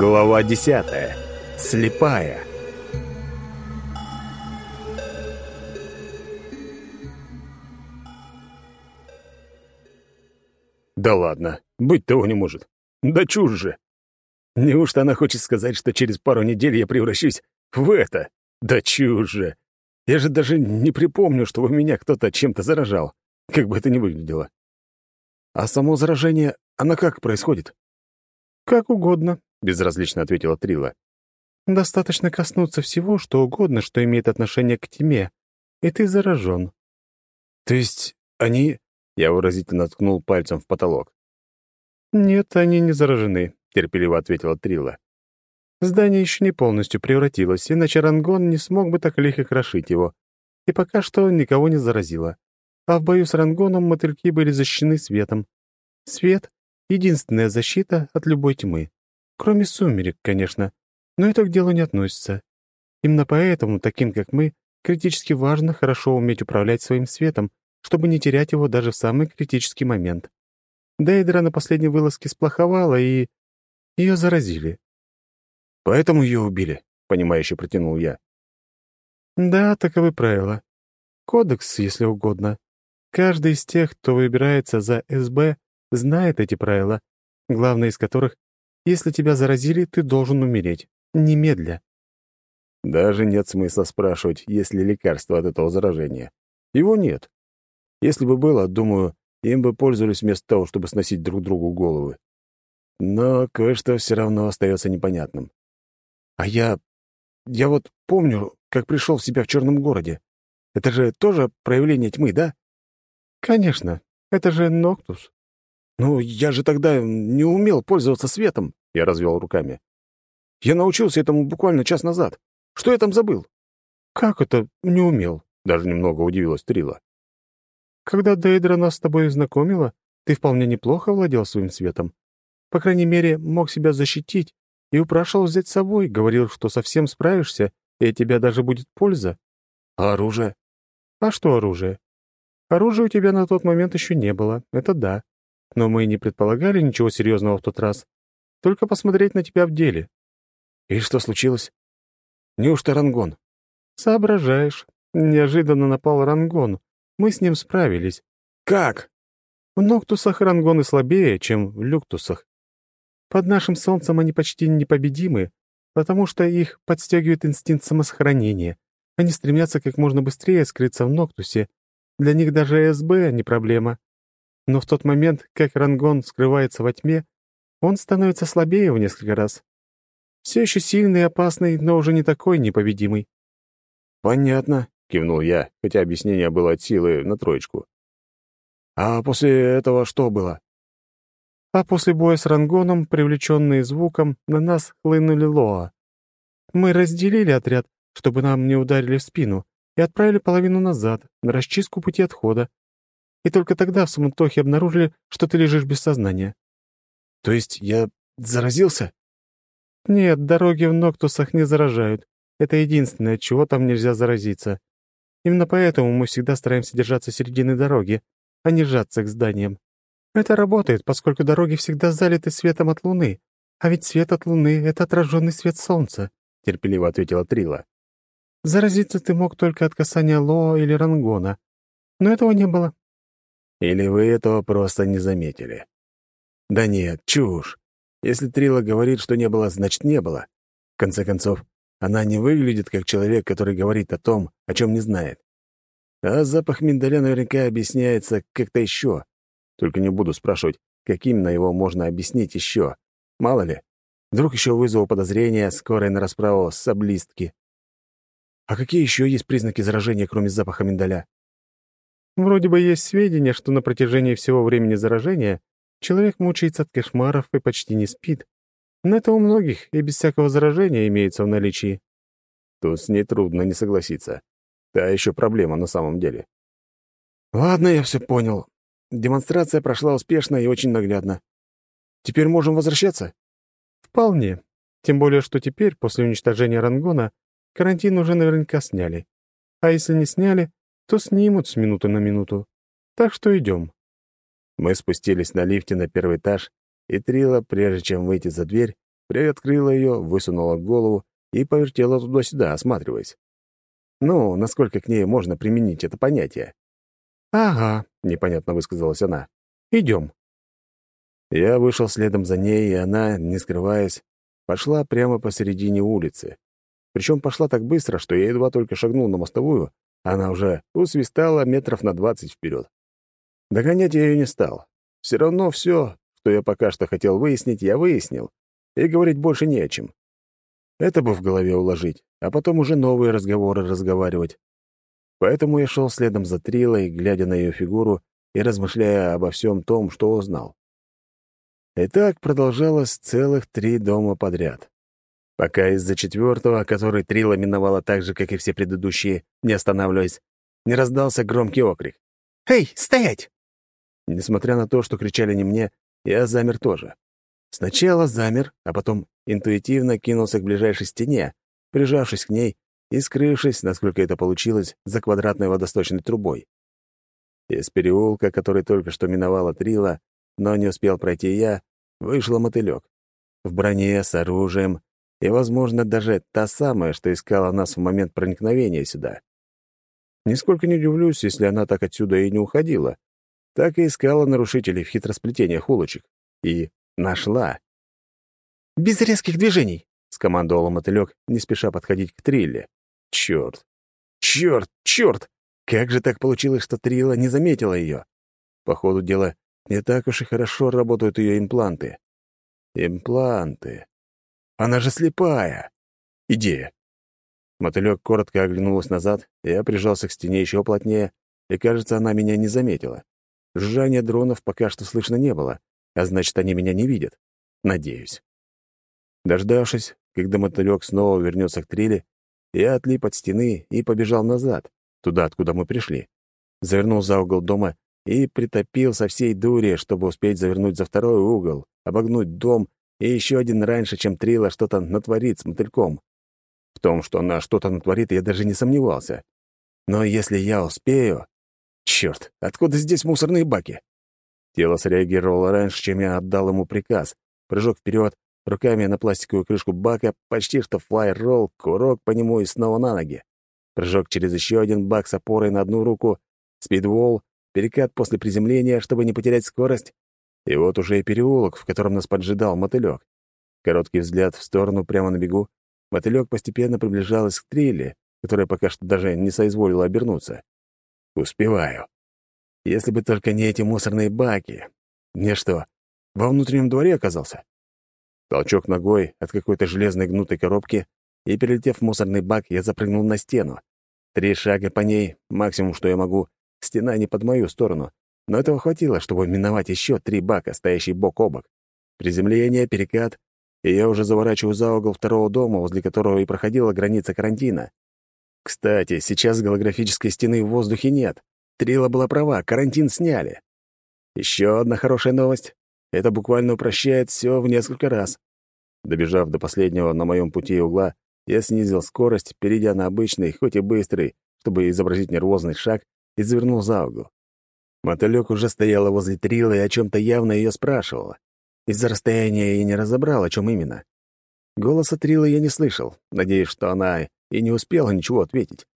Глава десятая. Слепая. Да ладно, быть того не может. Да чушь же. Неужто она хочет сказать, что через пару недель я превращусь в это? Да чушь же. Я же даже не припомню, чтобы меня кто-то чем-то заражал, как бы это ни выглядело. А само заражение, оно как происходит? Как угодно, безразлично ответила Трила. Достаточно коснуться всего, что угодно, что имеет отношение к тьме, и ты заражен. То есть они... Я выразительно ткнул пальцем в потолок. «Нет, они не заражены», — терпеливо ответила Трила. «Здание еще не полностью превратилось, иначе Рангон не смог бы так лихо крошить его. И пока что никого не заразило. А в бою с Рангоном мотыльки были защищены светом. Свет — единственная защита от любой тьмы. Кроме сумерек, конечно. Но это к делу не относится. Именно поэтому таким, как мы, критически важно хорошо уметь управлять своим светом, чтобы не терять его даже в самый критический момент. Дейдра на последней вылазке сплоховала, и... ее заразили. «Поэтому ее убили», — понимающе протянул я. «Да, таковы правила. Кодекс, если угодно. Каждый из тех, кто выбирается за СБ, знает эти правила, главное из которых если тебя заразили, ты должен умереть. Немедля. Даже нет смысла спрашивать, есть ли лекарство от этого заражения. Его нет. Если бы было, думаю, им бы пользовались вместо того, чтобы сносить друг другу головы. Но кое-что все равно остается непонятным. А я... Я вот помню, как пришел в себя в черном городе. Это же тоже проявление тьмы, да? Конечно. Это же Ноктус. «Ну, я же тогда не умел пользоваться светом», — я развел руками. «Я научился этому буквально час назад. Что я там забыл?» «Как это не умел?» — даже немного удивилась Трила. «Когда Дейдра нас с тобой знакомила, ты вполне неплохо владел своим светом. По крайней мере, мог себя защитить и упрашивал взять с собой, говорил, что совсем справишься, и от тебя даже будет польза». «А оружие?» «А что оружие?» «Оружия у тебя на тот момент еще не было, это да. Но мы не предполагали ничего серьезного в тот раз. Только посмотреть на тебя в деле. И что случилось? Неужто Рангон? Соображаешь. Неожиданно напал Рангон. Мы с ним справились. Как? В Ноктусах Рангоны слабее, чем в Люктусах. Под нашим солнцем они почти непобедимы, потому что их подстегивает инстинкт самосохранения. Они стремятся как можно быстрее скрыться в Ноктусе. Для них даже СБ не проблема. Но в тот момент, как Рангон скрывается во тьме, он становится слабее в несколько раз. Все еще сильный и опасный, но уже не такой непобедимый. «Понятно», — кивнул я, хотя объяснение было от силы на троечку. «А после этого что было?» А после боя с Рангоном, привлеченные звуком, на нас хлынули Лоа. Мы разделили отряд, чтобы нам не ударили в спину, и отправили половину назад, на расчистку пути отхода и только тогда в суматохе обнаружили, что ты лежишь без сознания». «То есть я заразился?» «Нет, дороги в Ноктусах не заражают. Это единственное, чего там нельзя заразиться. Именно поэтому мы всегда стараемся держаться середины дороги, а не сжаться к зданиям. Это работает, поскольку дороги всегда залиты светом от Луны, а ведь свет от Луны — это отраженный свет Солнца», — терпеливо ответила Трила. «Заразиться ты мог только от касания Лоо или Рангона, но этого не было. Или вы этого просто не заметили? Да нет, чушь. Если Трила говорит, что не было, значит, не было. В конце концов, она не выглядит как человек, который говорит о том, о чем не знает. А запах миндаля наверняка объясняется как-то еще. Только не буду спрашивать, каким на его можно объяснить еще. Мало ли. Вдруг еще вызову подозрения скорой на расправу с саблистки. А какие еще есть признаки заражения, кроме запаха миндаля? Вроде бы есть сведения, что на протяжении всего времени заражения человек мучается от кошмаров и почти не спит. Но это у многих и без всякого заражения имеется в наличии. Тут с ней трудно не согласиться. Та еще проблема на самом деле. Ладно, я все понял. Демонстрация прошла успешно и очень наглядно. Теперь можем возвращаться? Вполне. Тем более, что теперь, после уничтожения Рангона, карантин уже наверняка сняли. А если не сняли, то снимут с минуты на минуту. Так что идем. Мы спустились на лифте на первый этаж, и Трила, прежде чем выйти за дверь, приоткрыла ее, высунула голову и повертела туда-сюда, осматриваясь. Ну, насколько к ней можно применить это понятие? «Ага», — непонятно высказалась она. «Идем». Я вышел следом за ней, и она, не скрываясь, пошла прямо посередине улицы. Причем пошла так быстро, что я едва только шагнул на мостовую, она уже усвистала метров на двадцать вперед. Догонять я ее не стал. Все равно все, что я пока что хотел выяснить, я выяснил, и говорить больше не о чем. Это бы в голове уложить, а потом уже новые разговоры разговаривать. Поэтому я шел следом за Трилой, глядя на ее фигуру и размышляя обо всем том, что узнал. И так продолжалось целых три дома подряд. Пока из-за четвертого, который Трила миновала так же, как и все предыдущие, не останавливаясь, не раздался громкий окрик. «Эй, стоять!» Несмотря на то, что кричали не мне, я замер тоже. Сначала замер, а потом интуитивно кинулся к ближайшей стене, прижавшись к ней и скрывшись, насколько это получилось, за квадратной водосточной трубой. Из переулка, который только что миновала Трила, но не успел пройти я, вышла мотылек. В броне, с оружием и, возможно, даже та самая, что искала нас в момент проникновения сюда. Нисколько не удивлюсь, если она так отсюда и не уходила. Так и искала нарушителей в хитросплетениях улочек. И нашла. «Без резких движений!» — скомандовала мотылек, не спеша подходить к Трилле. «Черт! Черт! Черт! Как же так получилось, что Трилла не заметила ее? По ходу дела, не так уж и хорошо работают ее импланты. Импланты. Она же слепая. Идея. Мотылек коротко оглянулась назад, я прижался к стене еще плотнее, и, кажется, она меня не заметила. Жжания дронов пока что слышно не было, а значит, они меня не видят. Надеюсь. Дождавшись, когда мотылек снова вернется к триле, я отлип от стены и побежал назад, туда, откуда мы пришли. Завернул за угол дома и притопил со всей дури, чтобы успеть завернуть за второй угол, обогнуть дом и еще один раньше, чем Трила что-то натворит с мотыльком. В том, что она что-то натворит, я даже не сомневался. Но если я успею... Черт, откуда здесь мусорные баки? Тело среагировало раньше, чем я отдал ему приказ. Прыжок вперед, руками на пластиковую крышку бака, почти что флай-ролл, курок по нему и снова на ноги. Прыжок через еще один бак с опорой на одну руку, спидволл, перекат после приземления, чтобы не потерять скорость. И вот уже и переулок, в котором нас поджидал мотылек. Короткий взгляд в сторону прямо на бегу. Мотылек постепенно приближалась к трилле, которая пока что даже не соизволила обернуться. Успеваю. Если бы только не эти мусорные баки. Мне что, во внутреннем дворе оказался? Толчок ногой от какой-то железной гнутой коробки, и, перелетев в мусорный бак, я запрыгнул на стену. Три шага по ней, максимум, что я могу. Стена не под мою сторону, но этого хватило, чтобы миновать еще три бака, стоящие бок о бок. Приземление, перекат, и я уже заворачиваю за угол второго дома, возле которого и проходила граница карантина. Кстати, сейчас голографической стены в воздухе нет. Трила была права, карантин сняли. Еще одна хорошая новость. Это буквально упрощает все в несколько раз. Добежав до последнего на моем пути угла, я снизил скорость, перейдя на обычный, хоть и быстрый, чтобы изобразить нервозный шаг, и завернул за угол. Мотылёк уже стояла возле Трилы и о чем то явно ее спрашивала. Из-за расстояния я не разобрал, о чем именно. Голоса Трилы я не слышал, надеюсь, что она и не успела ничего ответить.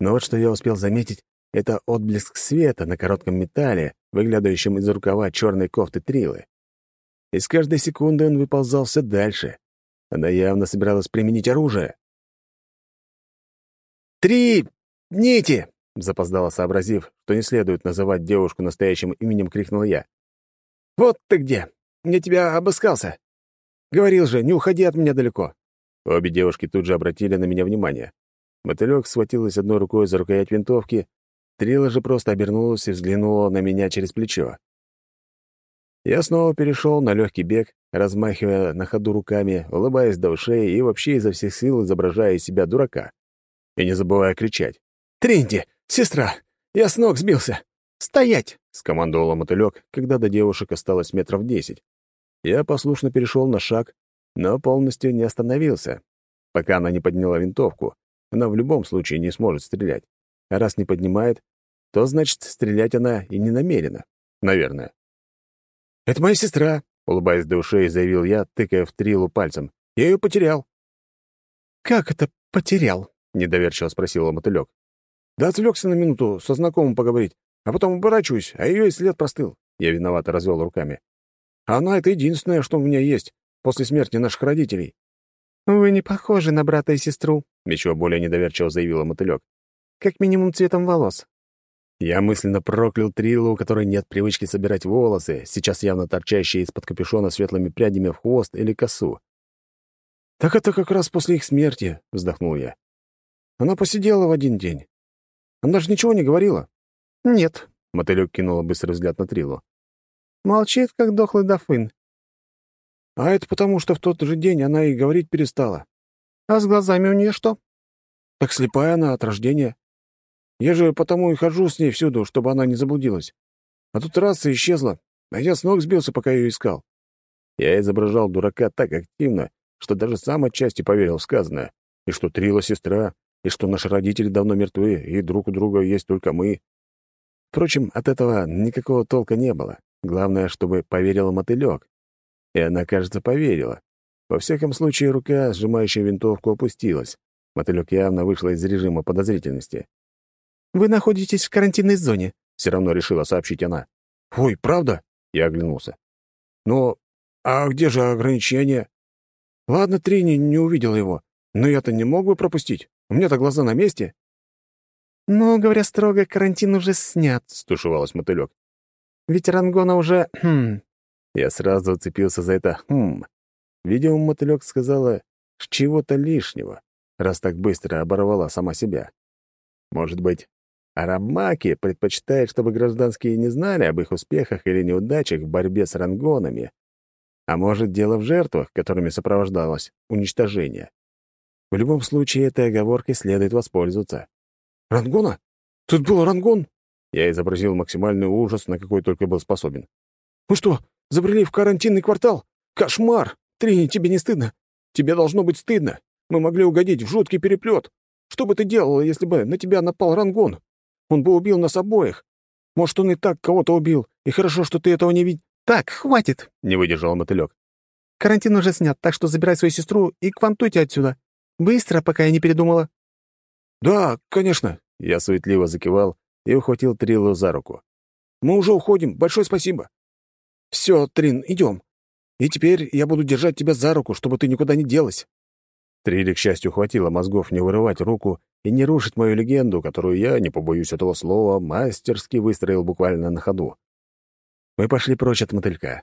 Но вот что я успел заметить, это отблеск света на коротком металле, выглядывающем из рукава черной кофты Трилы. И с каждой секунды он выползал все дальше. Она явно собиралась применить оружие. «Три нити!» — запоздало сообразив, что не следует называть девушку настоящим именем, крикнул я. «Вот ты где! Я тебя обыскался! Говорил же, не уходи от меня далеко!» Обе девушки тут же обратили на меня внимание. Мотылёк схватилась одной рукой за рукоять винтовки, Трила же просто обернулась и взглянула на меня через плечо. Я снова перешел на легкий бег, размахивая на ходу руками, улыбаясь до ушей и вообще изо всех сил изображая из себя дурака. И не забывая кричать. «Тринди! Сестра! Я с ног сбился! Стоять!» — скомандовала мотылек, когда до девушек осталось метров десять. Я послушно перешел на шаг, но полностью не остановился. Пока она не подняла винтовку, она в любом случае не сможет стрелять. А раз не поднимает, то, значит, стрелять она и не намерена. Наверное. «Это моя сестра. — улыбаясь до ушей, заявил я, тыкая в Трилу пальцем. «Я ее потерял». «Как это потерял?» — недоверчиво спросила мотылек. «Да отвлекся на минуту со знакомым поговорить, а потом оборачиваюсь, а ее и след простыл». Я виновато развел руками. «А она — это единственное, что у меня есть после смерти наших родителей». «Вы не похожи на брата и сестру», — еще более недоверчиво заявила мотылек. «Как минимум цветом волос. Я мысленно проклял Трилу, у которой нет привычки собирать волосы, сейчас явно торчащие из-под капюшона светлыми прядями в хвост или косу. «Так это как раз после их смерти», — вздохнул я. «Она посидела в один день. Она даже ничего не говорила». «Нет», — мотылёк кинула быстрый взгляд на Трилу. «Молчит, как дохлый дофын». «А это потому, что в тот же день она и говорить перестала». «А с глазами у нее что?» «Так слепая она от рождения. Я же потому и хожу с ней всюду, чтобы она не заблудилась. А тут раз и исчезла, а я с ног сбился, пока ее искал. Я изображал дурака так активно, что даже сам отчасти поверил в сказанное. И что Трила сестра, и что наши родители давно мертвы, и друг у друга есть только мы. Впрочем, от этого никакого толка не было. Главное, чтобы поверил мотылек. И она, кажется, поверила. Во всяком случае, рука, сжимающая винтовку, опустилась. Мотылек явно вышла из режима подозрительности. Вы находитесь в карантинной зоне», — все равно решила сообщить она. «Ой, правда?» — я оглянулся. «Но а где же ограничения?» «Ладно, Трини не увидела его, но я-то не мог бы пропустить. У меня-то глаза на месте». «Ну, говоря строго, карантин уже снят», — стушевалась мотылек. «Ведь Рангона уже... Хм...» Я сразу уцепился за это «хм». Видимо, мотылек сказала чего-то лишнего, раз так быстро оборвала сама себя. Может быть, Арамаки предпочитает, чтобы гражданские не знали об их успехах или неудачах в борьбе с рангонами. А может, дело в жертвах, которыми сопровождалось уничтожение. В любом случае, этой оговоркой следует воспользоваться. «Рангона? Тут был рангон?» Я изобразил максимальный ужас, на какой только был способен. «Ну что, забрели в карантинный квартал? Кошмар! Трини, тебе не стыдно? Тебе должно быть стыдно. Мы могли угодить в жуткий переплет. Что бы ты делала, если бы на тебя напал рангон? Он бы убил нас обоих. Может, он и так кого-то убил, и хорошо, что ты этого не видишь. «Так, хватит!» — не выдержал мотылек. «Карантин уже снят, так что забирай свою сестру и квантуйте отсюда. Быстро, пока я не передумала». «Да, конечно!» — я суетливо закивал и ухватил Трилу за руку. «Мы уже уходим. Большое спасибо!» «Все, Трин, идем. И теперь я буду держать тебя за руку, чтобы ты никуда не делась». Трилли, к счастью, хватило мозгов не вырывать руку и не рушить мою легенду, которую я, не побоюсь этого слова, мастерски выстроил буквально на ходу. Мы пошли прочь от мотылька.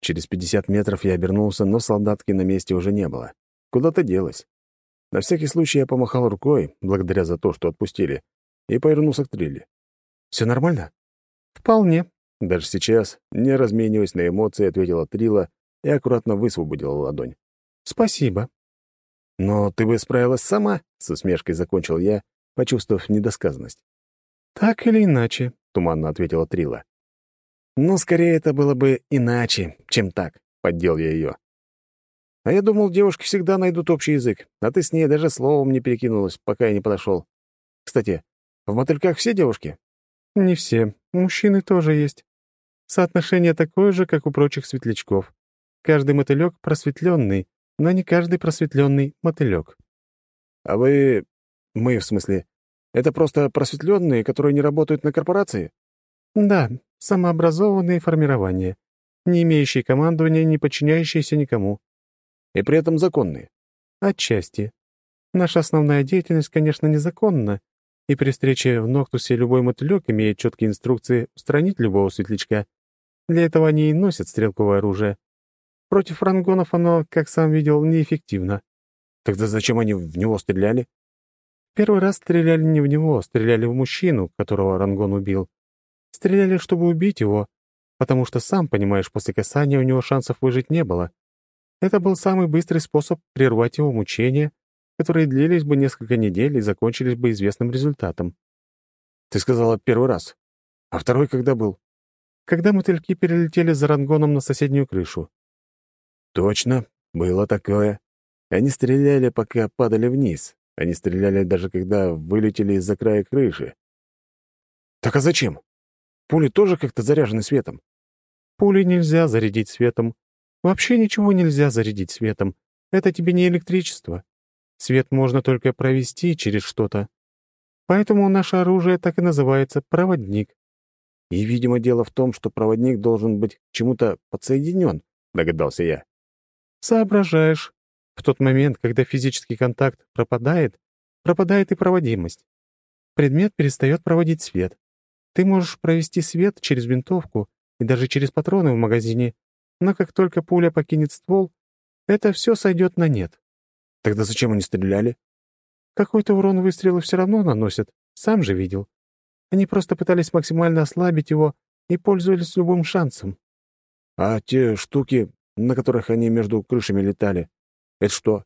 Через пятьдесят метров я обернулся, но солдатки на месте уже не было. Куда-то делась. На всякий случай я помахал рукой, благодаря за то, что отпустили, и повернулся к Трилли. «Все нормально?» «Вполне». Даже сейчас, не размениваясь на эмоции, ответила Трила и аккуратно высвободила ладонь. «Спасибо», «Но ты бы справилась сама?» — с усмешкой закончил я, почувствовав недосказанность. «Так или иначе», — туманно ответила Трила. «Ну, скорее это было бы иначе, чем так», — поддел я ее. «А я думал, девушки всегда найдут общий язык, а ты с ней даже словом не перекинулась, пока я не подошел. Кстати, в мотыльках все девушки?» «Не все. Мужчины тоже есть. Соотношение такое же, как у прочих светлячков. Каждый мотылек просветленный, но не каждый просветленный мотылек. А вы... Мы, в смысле, это просто просветленные, которые не работают на корпорации? Да, самообразованные формирования, не имеющие командования, не подчиняющиеся никому. И при этом законные? Отчасти. Наша основная деятельность, конечно, незаконна, и при встрече в Ноктусе любой мотылек имеет четкие инструкции устранить любого светлячка. Для этого они и носят стрелковое оружие. Против рангонов оно, как сам видел, неэффективно. Тогда зачем они в него стреляли? Первый раз стреляли не в него, стреляли в мужчину, которого рангон убил. Стреляли, чтобы убить его, потому что, сам понимаешь, после касания у него шансов выжить не было. Это был самый быстрый способ прервать его мучения, которые длились бы несколько недель и закончились бы известным результатом. Ты сказала первый раз. А второй когда был? Когда мотыльки перелетели за рангоном на соседнюю крышу. Точно, было такое. Они стреляли, пока падали вниз. Они стреляли даже когда вылетели из-за края крыши. Так а зачем? Пули тоже как-то заряжены светом? Пули нельзя зарядить светом, Вообще ничего нельзя зарядить светом. Это тебе не электричество. Свет можно только провести через что-то. Поэтому наше оружие так и называется — проводник. И, видимо, дело в том, что проводник должен быть к чему-то подсоединен, догадался я. Соображаешь. В тот момент, когда физический контакт пропадает, пропадает и проводимость. Предмет перестает проводить свет. Ты можешь провести свет через винтовку и даже через патроны в магазине, но как только пуля покинет ствол, это все сойдет на нет. Тогда зачем они стреляли? Какой-то урон выстрелы все равно наносят, сам же видел. Они просто пытались максимально ослабить его и пользовались любым шансом. А те штуки, на которых они между крышами летали, это что?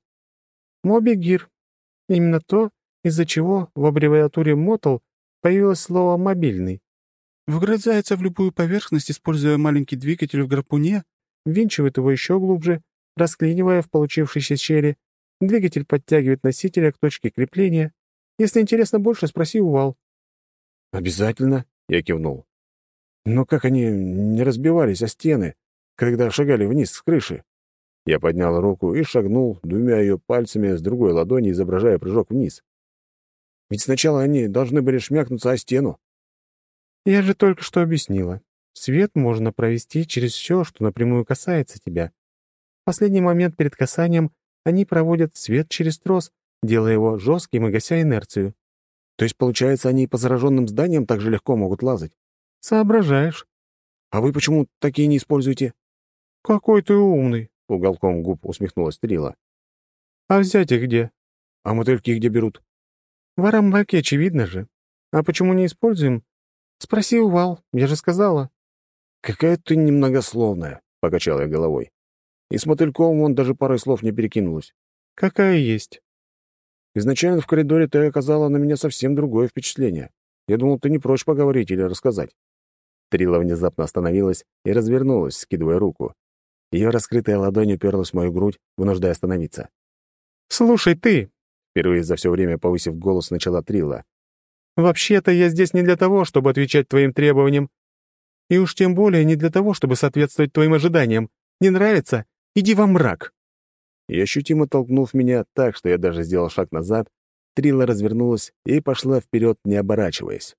Моби Гир. Именно то, из-за чего в аббревиатуре «мотл» появилось слово «мобильный». Вгрызается в любую поверхность, используя маленький двигатель в гарпуне, винчивает его еще глубже, расклинивая в получившейся щели. Двигатель подтягивает носителя к точке крепления. Если интересно больше, спроси у Вал. «Обязательно», — я кивнул. «Но как они не разбивались о стены, когда шагали вниз с крыши?» Я поднял руку и шагнул двумя ее пальцами с другой ладони, изображая прыжок вниз. Ведь сначала они должны были шмякнуться о стену. Я же только что объяснила. Свет можно провести через все, что напрямую касается тебя. В последний момент перед касанием они проводят свет через трос, делая его жестким и гася инерцию. То есть, получается, они по зараженным зданиям так же легко могут лазать? Соображаешь. А вы почему такие не используете? Какой ты умный, — уголком губ усмехнулась Трила. А взять их где? А мотыльки где берут? В Арамбаке, очевидно же. А почему не используем? Спроси у Вал, я же сказала. Какая ты немногословная, — покачал я головой. И с мотыльком он даже парой слов не перекинулась. Какая есть. Изначально в коридоре ты оказала на меня совсем другое впечатление. Я думал, ты не прочь поговорить или рассказать». Трила внезапно остановилась и развернулась, скидывая руку. Ее раскрытая ладонь уперлась в мою грудь, вынуждая остановиться. «Слушай, ты!» — впервые за все время повысив голос, начала Трила. «Вообще-то я здесь не для того, чтобы отвечать твоим требованиям. И уж тем более не для того, чтобы соответствовать твоим ожиданиям. Не нравится? Иди во мрак!» и, ощутимо толкнув меня так, что я даже сделал шаг назад, Трила развернулась и пошла вперед, не оборачиваясь.